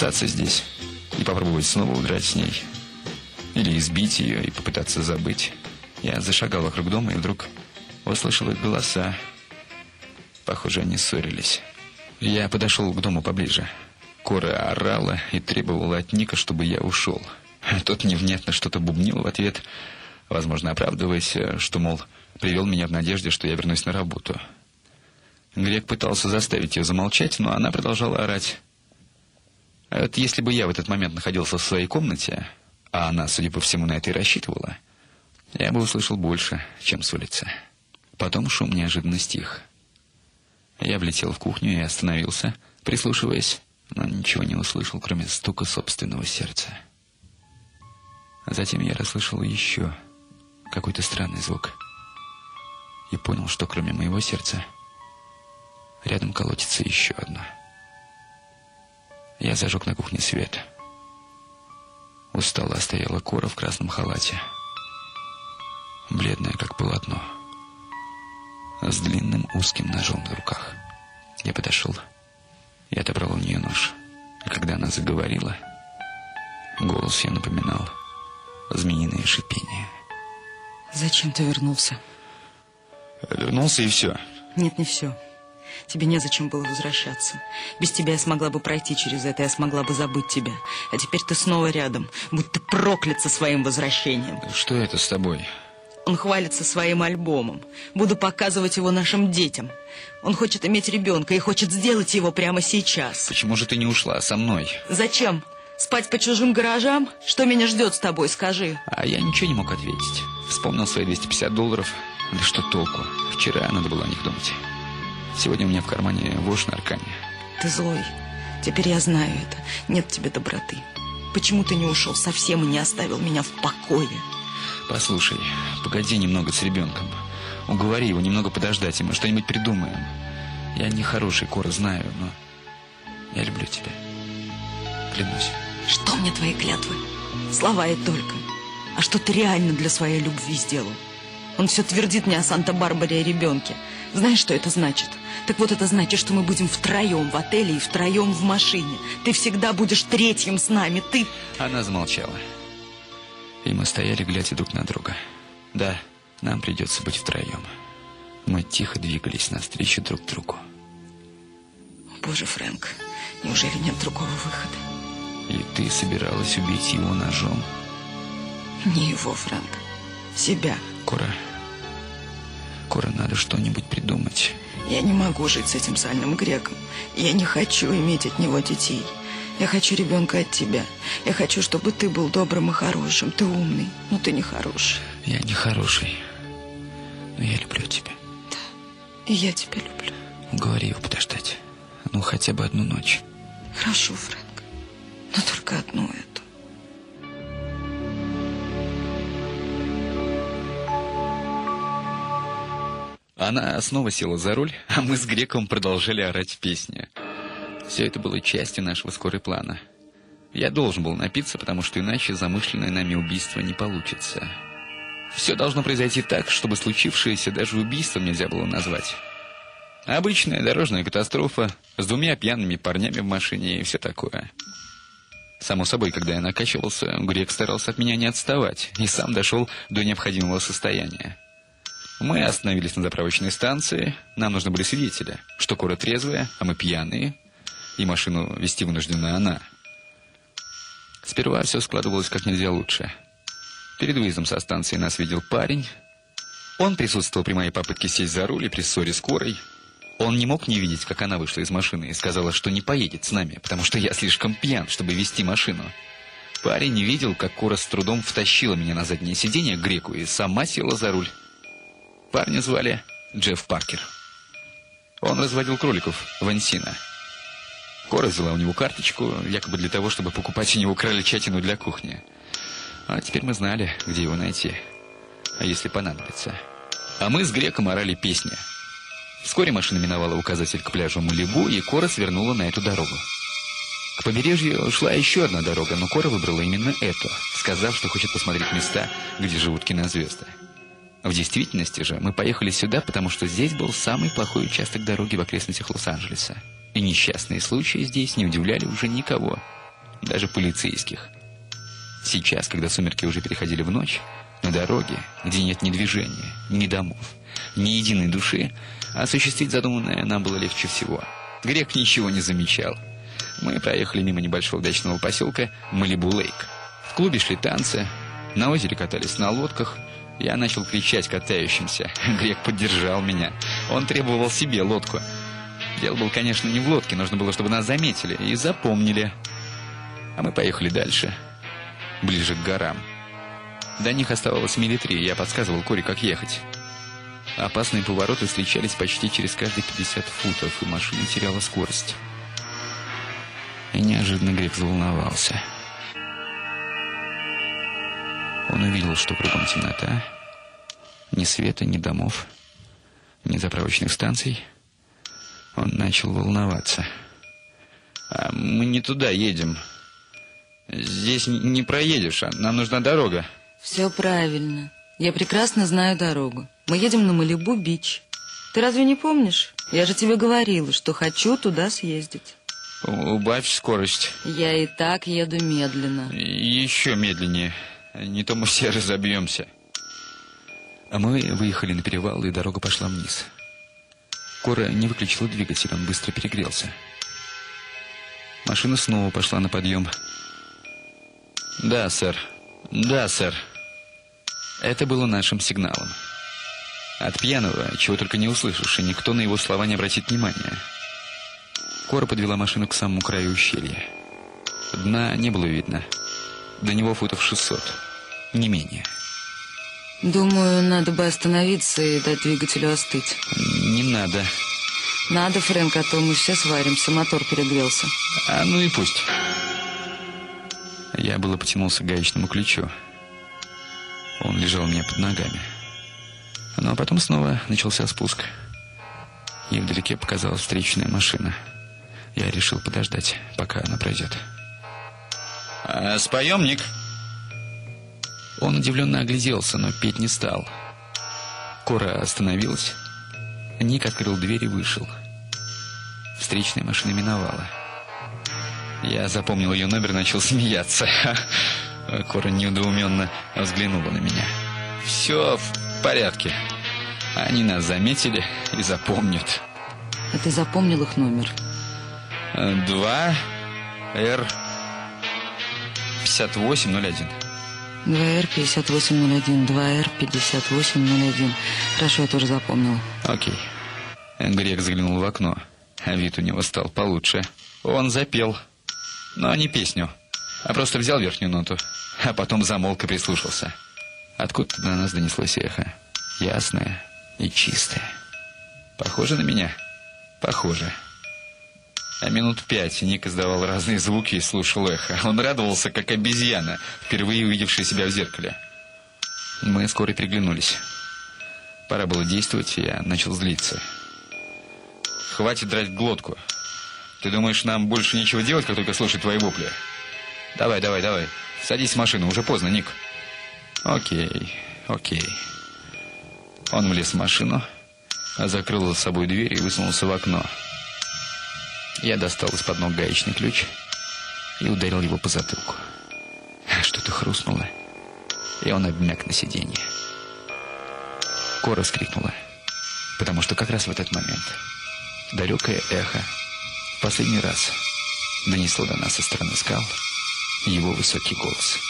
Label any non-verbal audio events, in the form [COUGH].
остаться здесь и попробовать снова удрать с ней. Или избить ее и попытаться забыть. Я зашагал вокруг дома и вдруг услышал их голоса. Похоже, они ссорились. Я подошел к дому поближе. Кора орала и требовала от Ника, чтобы я ушел. Тот невнятно что-то бубнил в ответ, возможно, оправдываясь, что, мол, привел меня в надежде, что я вернусь на работу. Грек пытался заставить ее замолчать, но она продолжала орать. Вот если бы я в этот момент находился в своей комнате, а она, судя по всему, на это и рассчитывала, я бы услышал больше, чем с улицы. Потом шум неожиданно стих. Я влетел в кухню и остановился, прислушиваясь, но ничего не услышал, кроме стука собственного сердца. Затем я расслышал еще какой-то странный звук и понял, что кроме моего сердца рядом колотится еще одно. Я зажег на кухне свет. У стола стояла Кора в красном халате. Бледная, как полотно. С длинным узким ножом в руках. Я подошел и отобрал у нее нож. И когда она заговорила, голос ее напоминал змеиное шипение. Зачем ты вернулся? Вернулся и все. Нет, не все. Тебе незачем было возвращаться. Без тебя я смогла бы пройти через это, я смогла бы забыть тебя. А теперь ты снова рядом, будь ты проклят со своим возвращением. Что это с тобой? Он хвалится своим альбомом. Буду показывать его нашим детям. Он хочет иметь ребенка и хочет сделать его прямо сейчас. Почему же ты не ушла со мной? Зачем? Спать по чужим гаражам? Что меня ждет с тобой, скажи. А я ничего не мог ответить. Вспомнил свои 250 долларов. Да что толку? Вчера надо было о них думать. Сегодня у меня в кармане вошь на аркане. Ты злой. Теперь я знаю это. Нет тебе доброты. Почему ты не ушел совсем и не оставил меня в покое? Послушай, погоди немного с ребенком. Уговори его немного подождать, и мы что-нибудь придумаем. Я не хороший, Кора, знаю, но я люблю тебя. Клянусь. Что мне твои клятвы? Слова и только. А что ты реально для своей любви сделал? Он все твердит мне о Санта-Барбаре и ребенке. Знаешь, что это значит? Так вот, это значит, что мы будем втроем в отеле и втроем в машине. Ты всегда будешь третьим с нами. Ты... Она замолчала. И мы стояли, глядя друг на друга. Да, нам придется быть втроем. Мы тихо двигались навстречу друг другу. Боже, Фрэнк, неужели нет другого выхода? И ты собиралась убить его ножом? Не его, Фрэнк. Себя. Кора, Кора, надо что-нибудь придумать. Я не могу жить с этим сальным греком. Я не хочу иметь от него детей. Я хочу ребенка от тебя. Я хочу, чтобы ты был добрым и хорошим. Ты умный, но ты не хороший. Я не хороший, но я люблю тебя. Да, и я тебя люблю. Уговори его подождать. Ну, хотя бы одну ночь. Хорошо, Фрэнк, но только одну эту. Она снова села за руль, а мы с Греком продолжали орать песни. Все это было частью нашего скорой плана. Я должен был напиться, потому что иначе замышленное нами убийство не получится. Все должно произойти так, чтобы случившееся даже убийством нельзя было назвать. Обычная дорожная катастрофа с двумя пьяными парнями в машине и все такое. Само собой, когда я накачивался, Грек старался от меня не отставать и сам дошел до необходимого состояния. Мы остановились на заправочной станции. Нам нужны были свидетели, что Кора трезвая, а мы пьяные, и машину вести вынуждена она. Сперва все складывалось как нельзя лучше. Перед выездом со станции нас видел парень. Он присутствовал при моей попытке сесть за руль и при ссоре с Корой. Он не мог не видеть, как она вышла из машины и сказала, что не поедет с нами, потому что я слишком пьян, чтобы вести машину. Парень видел, как Кора с трудом втащила меня на заднее сиденье греку и сама села за руль. Парня звали Джефф Паркер. Он разводил кроликов в Ансино. Кора взяла у него карточку, якобы для того, чтобы покупать у него крольчатину для кухни. А теперь мы знали, где его найти, а если понадобится. А мы с Греком орали песни. Вскоре машина миновала указатель к пляжу Малибу, и Кора свернула на эту дорогу. К побережью шла еще одна дорога, но Кора выбрала именно эту, сказав, что хочет посмотреть места, где живут кинозвезды. В действительности же мы поехали сюда, потому что здесь был самый плохой участок дороги в окрестностях Лос-Анджелеса. И несчастные случаи здесь не удивляли уже никого. даже полицейских. Сейчас, когда сумерки уже переходили в ночь, на дороге, где нет ни движения, ни домов, ни единой души, осуществить задуманное нам было легче всего. Грек ничего не замечал. Мы проехали мимо небольшого дачного поселка Малибу-Лейк. В клубе шли танцы, на озере катались на лодках. Я начал кричать катающимся. [LAUGHS] Грек поддержал меня. Он требовал себе лодку. Дело было, конечно, не в лодке. Нужно было, чтобы нас заметили и запомнили. А мы поехали дальше, ближе к горам. До них оставалось мили три, я подсказывал Коре, как ехать. Опасные повороты встречались почти через каждые 50 футов, и машина теряла скорость. И неожиданно Грек заволновался. Он увидел, что кругом темнота, ни света, ни домов, ни заправочных станций. Он начал волноваться. «А мы не туда едем. Здесь не проедешь, а нам нужна дорога». Все правильно. Я прекрасно знаю дорогу. Мы едем на Малибу-Бич. Ты разве не помнишь? Я же тебе говорила, что хочу туда съездить. Убавь скорость. Я и так еду медленно. Еще медленнее. Не то мы все [LAUGHS] разобьемся. А мы выехали на перевал, и дорога пошла вниз. Кора не выключила двигатель, он быстро перегрелся. Машина снова пошла на подъем. «Да, сэр. Да, сэр». Это было нашим сигналом. От пьяного, чего только не услышишь, и никто на его слова не обратит внимания. Кора подвела машину к самому краю ущелья. Дна не было видно. До него футов 600. Не менее. Думаю, надо бы остановиться и дать двигателю остыть. Не надо. Надо, Фрэнк, а то мы все сваримся, мотор перегрелся. А ну и пусть. Я было потянулся к гаечному ключу. Он лежал мне под ногами. Но потом снова начался спуск. И вдалеке показалась встречная машина. Я решил подождать, пока она пройдет. А, «Споем, Ник?» Он удивленно огляделся, но петь не стал. Кора остановилась. Ник открыл дверь и вышел. Встречная машина миновала. Я запомнил ее номер и начал [LAUGHS] смеяться. Кора недоуменно взглянула на меня. «Все в порядке. Они нас заметили и запомнят». А ты запомнил их номер? Два Р 5801. 2Р 5801, 2Р 5801. Хорошо, я тоже запомнила. Окей. Грек заглянул в окно, вид у него стал получше. Он запел, но не песню, а просто взял верхнюю ноту, а потом замолк и прислушался. Откуда-то до нас донеслось эхо. Ясное и чистое. Похоже на меня? Похоже. А минут пять Ник издавал разные звуки и слушал эхо. Он радовался, как обезьяна, впервые увидевшая себя в зеркале. Мы скоро переглянулись. Пора было действовать, и я начал злиться. «Хватит драть глотку. Ты думаешь, нам больше нечего делать, как только слушать твои вопли? Давай, давай, давай. Садись в машину, уже поздно, Ник». «Окей, окей». Он влез в машину, закрыл за собой дверь и высунулся в окно. Я достал из-под ног гаечный ключ и ударил его по затылку. Что-то хрустнуло, и он обмяк на сиденье. Кора скрикнула, потому что как раз в этот момент далекое эхо в последний раз донесло до нас со стороны скал его высокий голос —